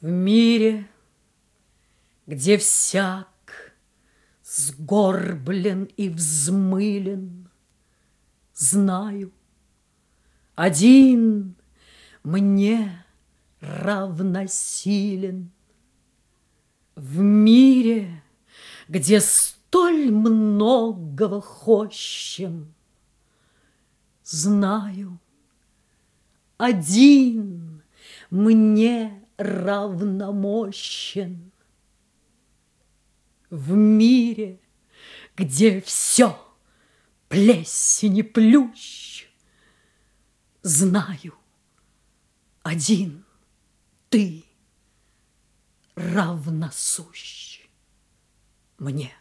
В мире, где всяк сгорблен и взмылен, Знаю, один мне равносилен. В мире, где столь многого хощем, Знаю, один мне равномощен. В мире, где все плесень и плющ, Знаю, один ты равносущ мне.